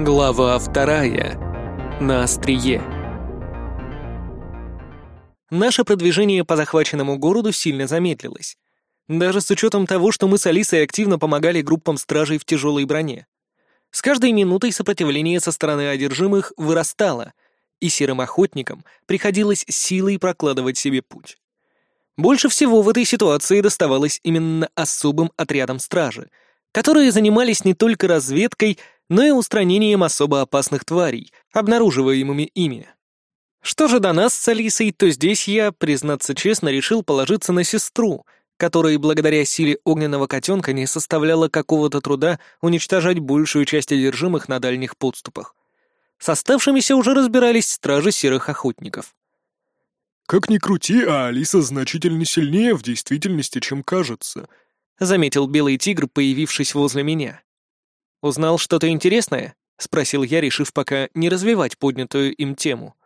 Глава вторая. На острие. Наше продвижение по захваченному городу сильно замедлилось. Даже с учетом того, что мы с Алисой активно помогали группам стражей в тяжелой броне. С каждой минутой сопротивление со стороны одержимых вырастало, и серым охотникам приходилось силой прокладывать себе путь. Больше всего в этой ситуации доставалось именно особым отрядам стражи, которые занимались не только разведкой, но и устранением особо опасных тварей, обнаруживаемыми ими. Что же до нас с Алисой, то здесь я, признаться честно, решил положиться на сестру, которой благодаря силе огненного котенка не составляло какого-то труда уничтожать большую часть одержимых на дальних подступах. С оставшимися уже разбирались стражи серых охотников. «Как ни крути, а Алиса значительно сильнее в действительности, чем кажется», — заметил белый тигр, появившись возле меня. «Узнал что-то интересное?» — спросил я, решив пока не развивать поднятую им тему.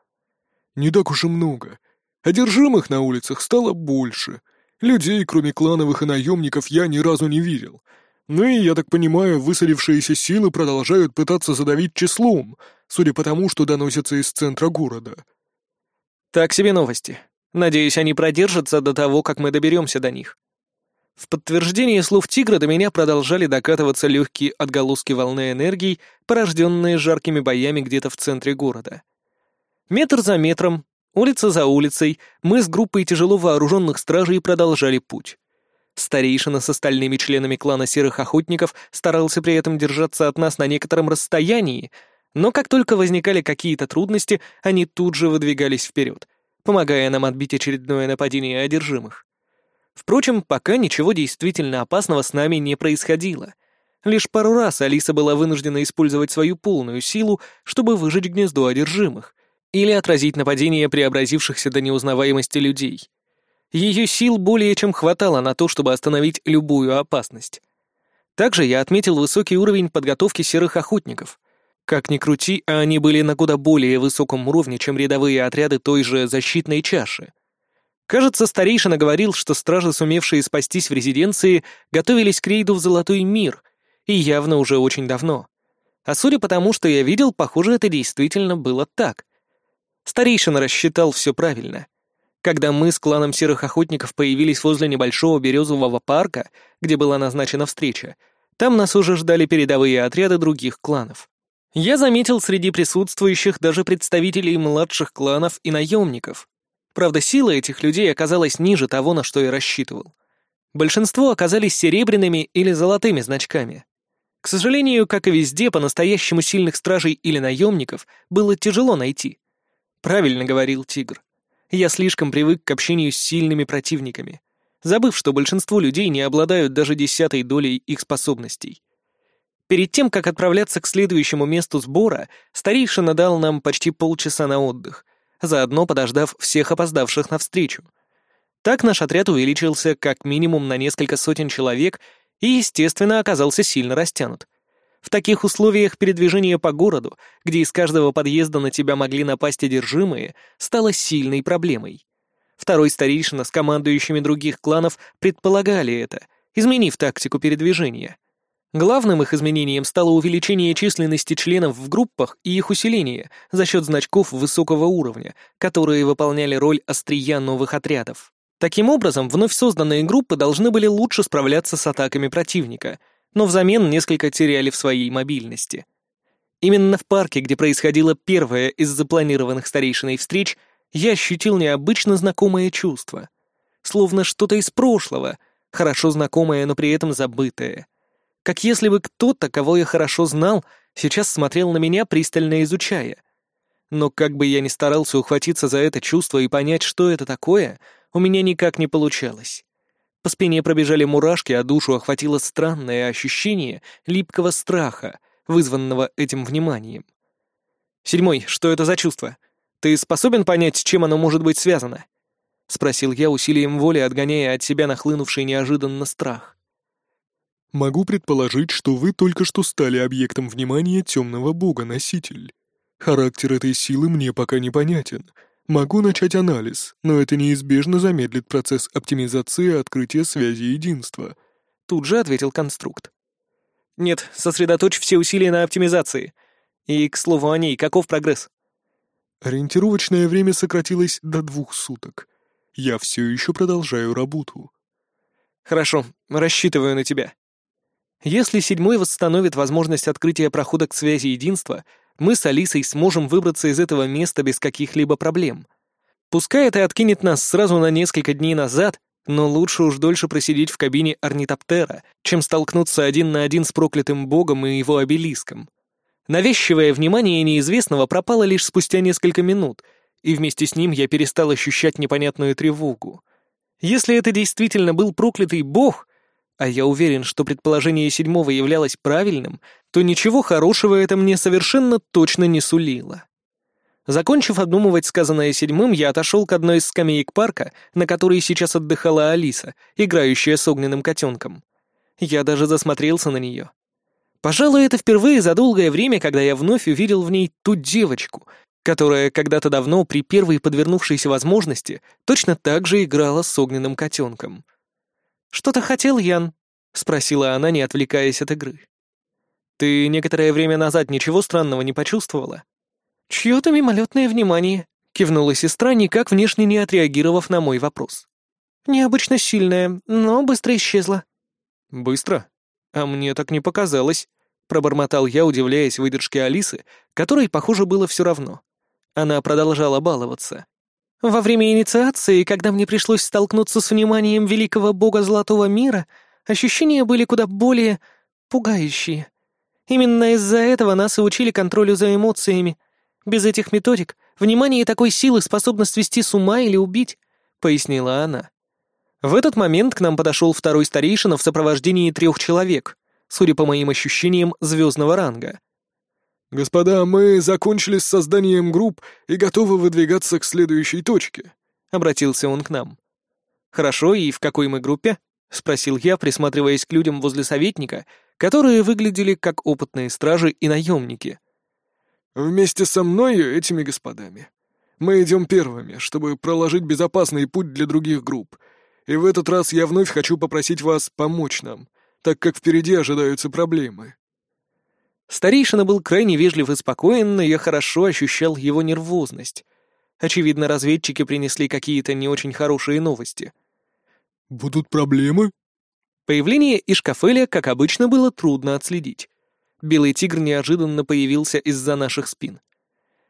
«Не так уж и много. Одержимых на улицах стало больше. Людей, кроме клановых и наемников, я ни разу не видел. Ну и, я так понимаю, высадившиеся силы продолжают пытаться задавить числом, судя по тому, что доносятся из центра города». Так себе новости. Надеюсь, они продержатся до того, как мы доберемся до них. В подтверждение слов тигра до меня продолжали докатываться легкие отголоски волны энергии, порожденные жаркими боями где-то в центре города. Метр за метром, улица за улицей, мы с группой тяжело вооруженных стражей продолжали путь. Старейшина с остальными членами клана Серых Охотников старался при этом держаться от нас на некотором расстоянии, но как только возникали какие-то трудности, они тут же выдвигались вперед, помогая нам отбить очередное нападение одержимых. Впрочем, пока ничего действительно опасного с нами не происходило. Лишь пару раз Алиса была вынуждена использовать свою полную силу, чтобы выжечь гнездо одержимых или отразить нападение преобразившихся до неузнаваемости людей. Ее сил более чем хватало на то, чтобы остановить любую опасность. Также я отметил высокий уровень подготовки серых охотников. Как ни крути, они были на куда более высоком уровне, чем рядовые отряды той же защитной чаши. Кажется, старейшина говорил, что стражи, сумевшие спастись в резиденции, готовились к рейду в Золотой мир, и явно уже очень давно. А судя по тому, что я видел, похоже, это действительно было так. Старейшина рассчитал все правильно. Когда мы с кланом Серых Охотников появились возле небольшого березового парка, где была назначена встреча, там нас уже ждали передовые отряды других кланов. Я заметил среди присутствующих даже представителей младших кланов и наемников. Правда, сила этих людей оказалась ниже того, на что я рассчитывал. Большинство оказались серебряными или золотыми значками. К сожалению, как и везде, по-настоящему сильных стражей или наемников было тяжело найти. Правильно говорил Тигр. Я слишком привык к общению с сильными противниками, забыв, что большинство людей не обладают даже десятой долей их способностей. Перед тем, как отправляться к следующему месту сбора, старейшина дал нам почти полчаса на отдых, заодно подождав всех опоздавших навстречу. Так наш отряд увеличился как минимум на несколько сотен человек и, естественно, оказался сильно растянут. В таких условиях передвижение по городу, где из каждого подъезда на тебя могли напасть одержимые, стало сильной проблемой. Второй старейшина с командующими других кланов предполагали это, изменив тактику передвижения. Главным их изменением стало увеличение численности членов в группах и их усиление за счет значков высокого уровня, которые выполняли роль острия новых отрядов. Таким образом, вновь созданные группы должны были лучше справляться с атаками противника, но взамен несколько теряли в своей мобильности. Именно в парке, где происходила первая из запланированных старейшиной встреч, я ощутил необычно знакомое чувство. Словно что-то из прошлого, хорошо знакомое, но при этом забытое — как если бы кто-то, кого я хорошо знал, сейчас смотрел на меня, пристально изучая. Но как бы я ни старался ухватиться за это чувство и понять, что это такое, у меня никак не получалось. По спине пробежали мурашки, а душу охватило странное ощущение липкого страха, вызванного этим вниманием. «Седьмой, что это за чувство? Ты способен понять, с чем оно может быть связано?» — спросил я усилием воли, отгоняя от себя нахлынувший неожиданно страх. Могу предположить, что вы только что стали объектом внимания темного бога-носитель. Характер этой силы мне пока непонятен. Могу начать анализ, но это неизбежно замедлит процесс оптимизации и открытия связи единства. Тут же ответил конструкт. Нет, сосредоточь все усилия на оптимизации. И, к слову о ней, каков прогресс? Ориентировочное время сократилось до двух суток. Я все еще продолжаю работу. Хорошо, рассчитываю на тебя. Если седьмой восстановит возможность открытия прохода к связи единства, мы с Алисой сможем выбраться из этого места без каких-либо проблем. Пускай это откинет нас сразу на несколько дней назад, но лучше уж дольше просидеть в кабине орнитоптера, чем столкнуться один на один с проклятым богом и его обелиском. Навязчивое внимание неизвестного пропало лишь спустя несколько минут, и вместе с ним я перестал ощущать непонятную тревогу. Если это действительно был проклятый бог, а я уверен, что предположение седьмого являлось правильным, то ничего хорошего это мне совершенно точно не сулило. Закончив обдумывать сказанное седьмым, я отошел к одной из скамеек парка, на которой сейчас отдыхала Алиса, играющая с огненным котенком. Я даже засмотрелся на нее. Пожалуй, это впервые за долгое время, когда я вновь увидел в ней ту девочку, которая когда-то давно при первой подвернувшейся возможности точно так же играла с огненным котенком. «Что-то хотел, Ян?» — спросила она, не отвлекаясь от игры. «Ты некоторое время назад ничего странного не почувствовала?» «Чье-то мимолетное внимание», — кивнула сестра, никак внешне не отреагировав на мой вопрос. «Необычно сильное, но быстро исчезло». «Быстро?» «А мне так не показалось», — пробормотал я, удивляясь выдержке Алисы, которой, похоже, было все равно. Она продолжала баловаться. «Во время инициации, когда мне пришлось столкнуться с вниманием великого бога Золотого мира, ощущения были куда более пугающие. Именно из-за этого нас и учили контролю за эмоциями. Без этих методик внимание такой силы способно свести с ума или убить», — пояснила она. В этот момент к нам подошел второй старейшина в сопровождении трех человек, судя по моим ощущениям, звездного ранга. «Господа, мы закончили с созданием групп и готовы выдвигаться к следующей точке», — обратился он к нам. «Хорошо, и в какой мы группе?» — спросил я, присматриваясь к людям возле советника, которые выглядели как опытные стражи и наемники. «Вместе со мной и этими господами. Мы идем первыми, чтобы проложить безопасный путь для других групп, и в этот раз я вновь хочу попросить вас помочь нам, так как впереди ожидаются проблемы». Старейшина был крайне вежлив и спокоен, но я хорошо ощущал его нервозность. Очевидно, разведчики принесли какие-то не очень хорошие новости. «Будут проблемы?» Появление Ишкафеля, как обычно, было трудно отследить. Белый тигр неожиданно появился из-за наших спин.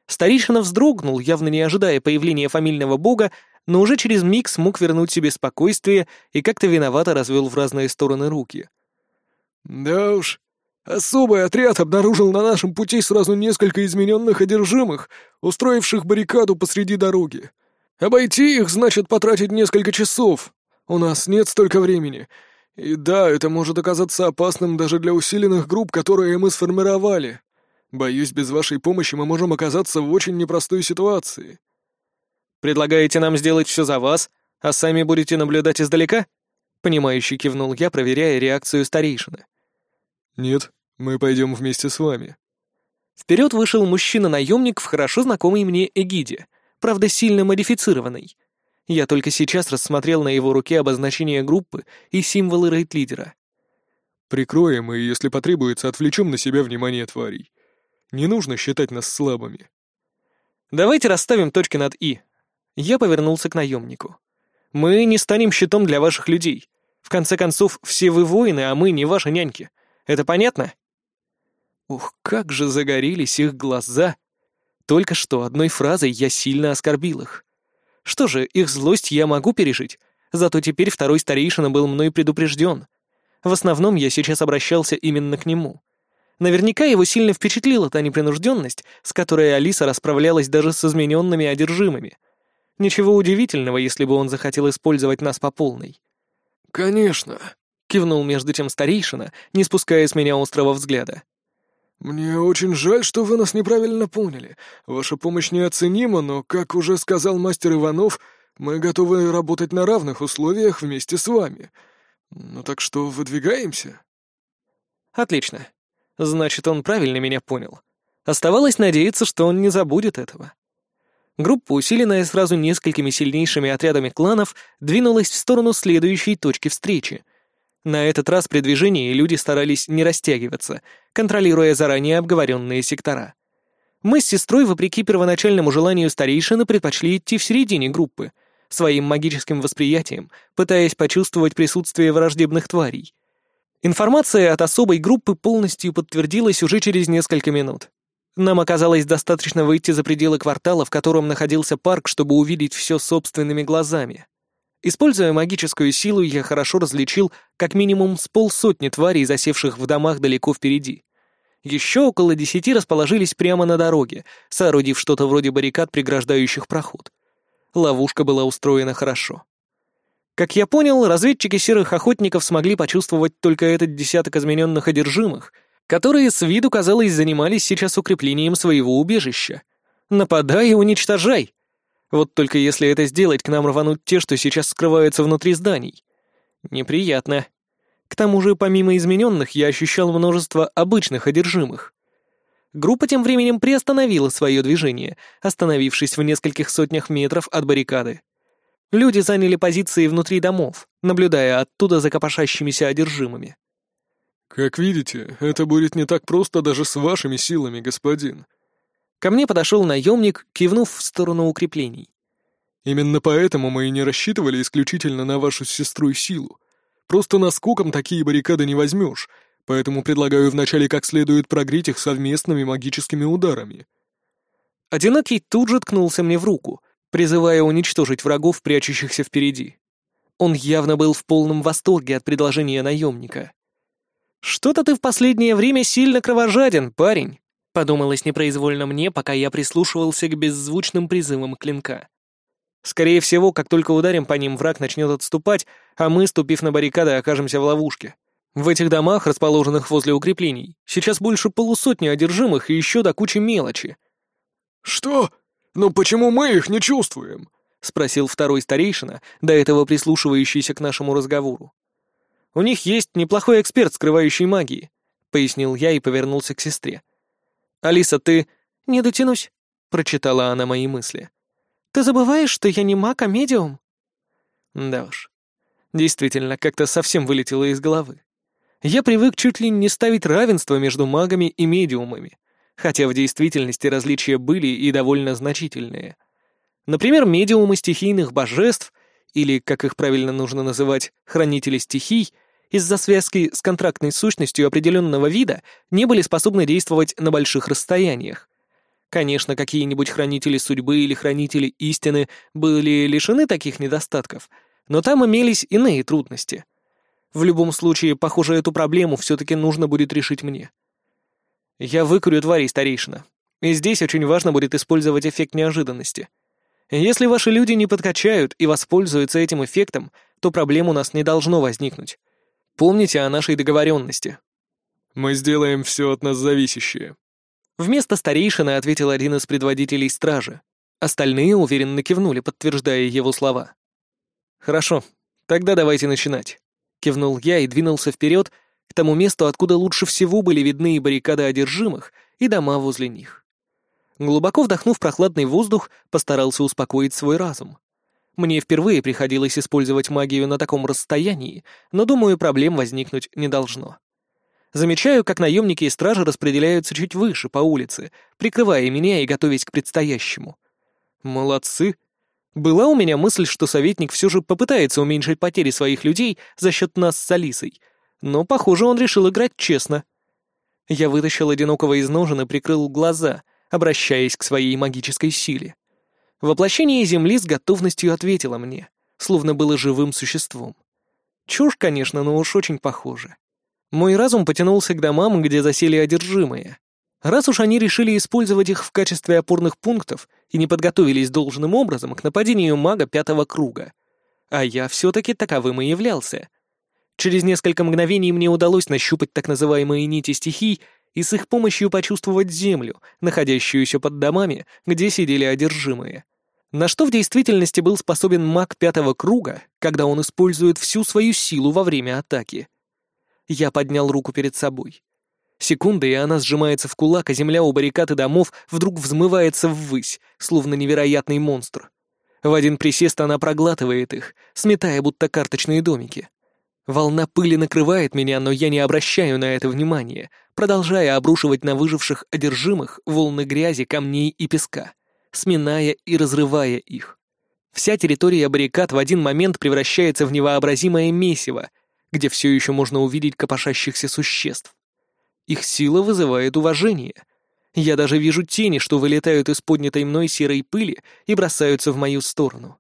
Старейшина вздрогнул, явно не ожидая появления фамильного бога, но уже через миг смог вернуть себе спокойствие и как-то виновато развел в разные стороны руки. «Да уж, особый отряд обнаружил на нашем пути сразу несколько измененных одержимых, устроивших баррикаду посреди дороги. Обойти их значит потратить несколько часов. У нас нет столько времени. И да, это может оказаться опасным даже для усиленных групп, которые мы сформировали. Боюсь, без вашей помощи мы можем оказаться в очень непростой ситуации». Предлагаете нам сделать все за вас, а сами будете наблюдать издалека?» Понимающе кивнул я, проверяя реакцию старейшины. «Нет, мы пойдем вместе с вами». Вперед вышел мужчина-наемник в хорошо знакомой мне эгиде, правда, сильно модифицированный. Я только сейчас рассмотрел на его руке обозначение группы и символы рейд-лидера. «Прикроем и, если потребуется, отвлечем на себя внимание тварей. Не нужно считать нас слабыми». «Давайте расставим точки над «и», я повернулся к наемнику. «Мы не станем щитом для ваших людей. В конце концов, все вы воины, а мы не ваши няньки. Это понятно?» Ух, как же загорелись их глаза! Только что одной фразой я сильно оскорбил их. Что же, их злость я могу пережить, зато теперь второй старейшина был мной предупрежден. В основном я сейчас обращался именно к нему. Наверняка его сильно впечатлила та непринужденность, с которой Алиса расправлялась даже с измененными одержимыми — Ничего удивительного, если бы он захотел использовать нас по полной. «Конечно», — кивнул между тем старейшина, не спуская с меня острого взгляда. «Мне очень жаль, что вы нас неправильно поняли. Ваша помощь неоценима, но, как уже сказал мастер Иванов, мы готовы работать на равных условиях вместе с вами. Ну так что, выдвигаемся?» «Отлично. Значит, он правильно меня понял. Оставалось надеяться, что он не забудет этого. Группа, усиленная сразу несколькими сильнейшими отрядами кланов, двинулась в сторону следующей точки встречи. На этот раз при движении люди старались не растягиваться, контролируя заранее обговоренные сектора. Мы с сестрой, вопреки первоначальному желанию старейшины, предпочли идти в середине группы, своим магическим восприятием, пытаясь почувствовать присутствие враждебных тварей. Информация от особой группы полностью подтвердилась уже через несколько минут. Нам оказалось достаточно выйти за пределы квартала, в котором находился парк, чтобы увидеть все собственными глазами. Используя магическую силу, я хорошо различил как минимум с полсотни тварей, засевших в домах далеко впереди. Еще около десяти расположились прямо на дороге, соорудив что-то вроде баррикад, преграждающих проход. Ловушка была устроена хорошо. Как я понял, разведчики серых охотников смогли почувствовать только этот десяток измененных одержимых, которые с виду, казалось, занимались сейчас укреплением своего убежища. Нападай и уничтожай! Вот только если это сделать, к нам рванут те, что сейчас скрываются внутри зданий. Неприятно. К тому же, помимо измененных, я ощущал множество обычных одержимых. Группа тем временем приостановила свое движение, остановившись в нескольких сотнях метров от баррикады. Люди заняли позиции внутри домов, наблюдая оттуда за копошащимися одержимыми. «Как видите, это будет не так просто даже с вашими силами, господин», Ко мне подошел наемник, кивнув в сторону укреплений. «Именно поэтому мы и не рассчитывали исключительно на вашу сестру и силу. Просто наскоком такие баррикады не возьмешь, поэтому предлагаю вначале как следует прогреть их совместными магическими ударами». Одинокий тут же ткнулся мне в руку, призывая уничтожить врагов, прячущихся впереди. Он явно был в полном восторге от предложения наемника. «Что-то ты в последнее время сильно кровожаден, парень», Подумалось непроизвольно мне, пока я прислушивался к беззвучным призывам клинка. Скорее всего, как только ударим по ним, враг начнет отступать, а мы, ступив на баррикады, окажемся в ловушке. В этих домах, расположенных возле укреплений, сейчас больше полусотни одержимых и еще до кучи мелочи. «Что? Но почему мы их не чувствуем?» — спросил второй старейшина, до этого прислушивающийся к нашему разговору. «У них есть неплохой эксперт, скрывающий магии», — пояснил я и повернулся к сестре. «Алиса, ты...» «Не дотянусь», — прочитала она мои мысли. «Ты забываешь, что я не маг, а медиум?» Да уж. Действительно, как-то совсем вылетело из головы. Я привык чуть ли не ставить равенство между магами и медиумами, хотя в действительности различия были и довольно значительные. Например, медиумы стихийных божеств, или, как их правильно нужно называть, хранители стихий, из-за связки с контрактной сущностью определенного вида не были способны действовать на больших расстояниях. Конечно, какие-нибудь хранители судьбы или хранители истины были лишены таких недостатков, но там имелись иные трудности. В любом случае, похоже, эту проблему все-таки нужно будет решить мне. Я выкурю тварей, старейшина. И здесь очень важно будет использовать эффект неожиданности. Если ваши люди не подкачают и воспользуются этим эффектом, то проблем у нас не должно возникнуть. Помните о нашей договоренности». «Мы сделаем все от нас зависящее». Вместо старейшины ответил один из предводителей стражи. Остальные уверенно кивнули, подтверждая его слова. «Хорошо, тогда давайте начинать», — кивнул я и двинулся вперед к тому месту, откуда лучше всего были видны и баррикады одержимых, и дома возле них. Глубоко вдохнув прохладный воздух, постарался успокоить свой разум. Мне впервые приходилось использовать магию на таком расстоянии, но, думаю, проблем возникнуть не должно. Замечаю, как наемники и стражи распределяются чуть выше, по улице, прикрывая меня и готовясь к предстоящему. Молодцы. Была у меня мысль, что советник все же попытается уменьшить потери своих людей за счет нас с Алисой, но, похоже, он решил играть честно. Я вытащил одинокого из ножен и прикрыл глаза, обращаясь к своей магической силе. Воплощение Земли с готовностью ответило мне, словно было живым существом. Чушь, конечно, но уж очень похоже. Мой разум потянулся к домам, где засели одержимые. Раз уж они решили использовать их в качестве опорных пунктов и не подготовились должным образом к нападению мага пятого круга. А я все-таки таковым и являлся. Через несколько мгновений мне удалось нащупать так называемые нити стихий и с их помощью почувствовать землю, находящуюся под домами, где сидели одержимые. На что в действительности был способен маг пятого круга, когда он использует всю свою силу во время атаки? Я поднял руку перед собой. Секунда, и она сжимается в кулак, а земля у баррикад и домов вдруг взмывается ввысь, словно невероятный монстр. В один присест она проглатывает их, сметая будто карточные домики. Волна пыли накрывает меня, но я не обращаю на это внимания, продолжая обрушивать на выживших одержимых волны грязи, камней и песка, сминая и разрывая их. Вся территория баррикад в один момент превращается в невообразимое месиво, где все еще можно увидеть копошащихся существ. Их сила вызывает уважение. Я даже вижу тени, что вылетают из поднятой мной серой пыли и бросаются в мою сторону.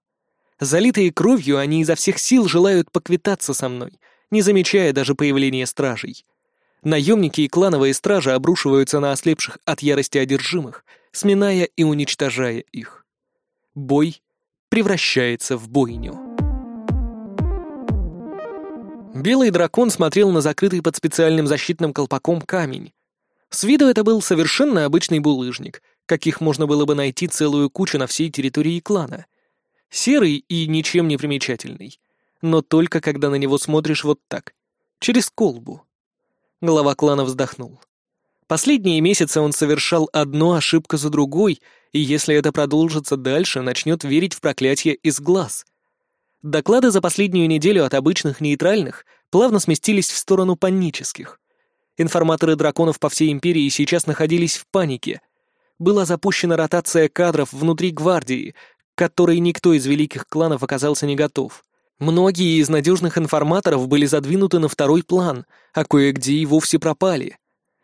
Залитые кровью, они изо всех сил желают поквитаться со мной, не замечая даже появления стражей. Наемники и клановые стражи обрушиваются на ослепших от ярости одержимых, сминая и уничтожая их. Бой превращается в бойню. Белый дракон смотрел на закрытый под специальным защитным колпаком камень. С виду это был совершенно обычный булыжник, каких можно было бы найти целую кучу на всей территории клана. Серый и ничем не примечательный. Но только когда на него смотришь вот так, через колбу. Глава клана вздохнул. Последние месяцы он совершал одну ошибку за другой, и если это продолжится дальше, начнет верить в проклятие из глаз. Доклады за последнюю неделю от обычных нейтральных плавно сместились в сторону панических. Информаторы драконов по всей империи сейчас находились в панике. Была запущена ротация кадров внутри гвардии, которой никто из великих кланов оказался не готов. Многие из надежных информаторов были задвинуты на второй план, а кое-где и вовсе пропали.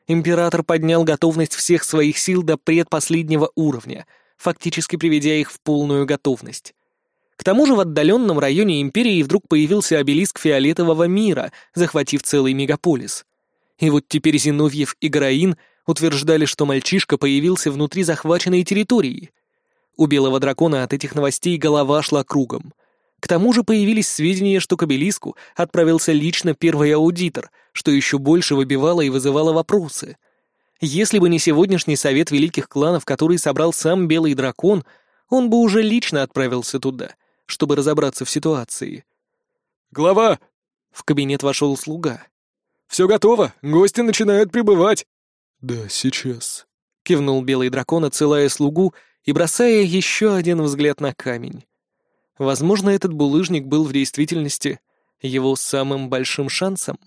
Император поднял готовность всех своих сил до предпоследнего уровня, фактически приведя их в полную готовность. К тому же в отдаленном районе империи вдруг появился обелиск фиолетового мира, захватив целый мегаполис. И вот теперь Зиновьев и Гараин утверждали, что мальчишка появился внутри захваченной территории. У белого дракона от этих новостей голова шла кругом. К тому же появились сведения, что к обелиску отправился лично первый аудитор, что еще больше выбивало и вызывало вопросы. Если бы не сегодняшний совет великих кланов, который собрал сам белый дракон, он бы уже лично отправился туда, чтобы разобраться в ситуации. «Глава!» — в кабинет вошел слуга. «Все готово, гости начинают прибывать». «Да, сейчас», — кивнул белый дракон, отсылая слугу и бросая еще один взгляд на камень. Возможно, этот булыжник был в действительности его самым большим шансом.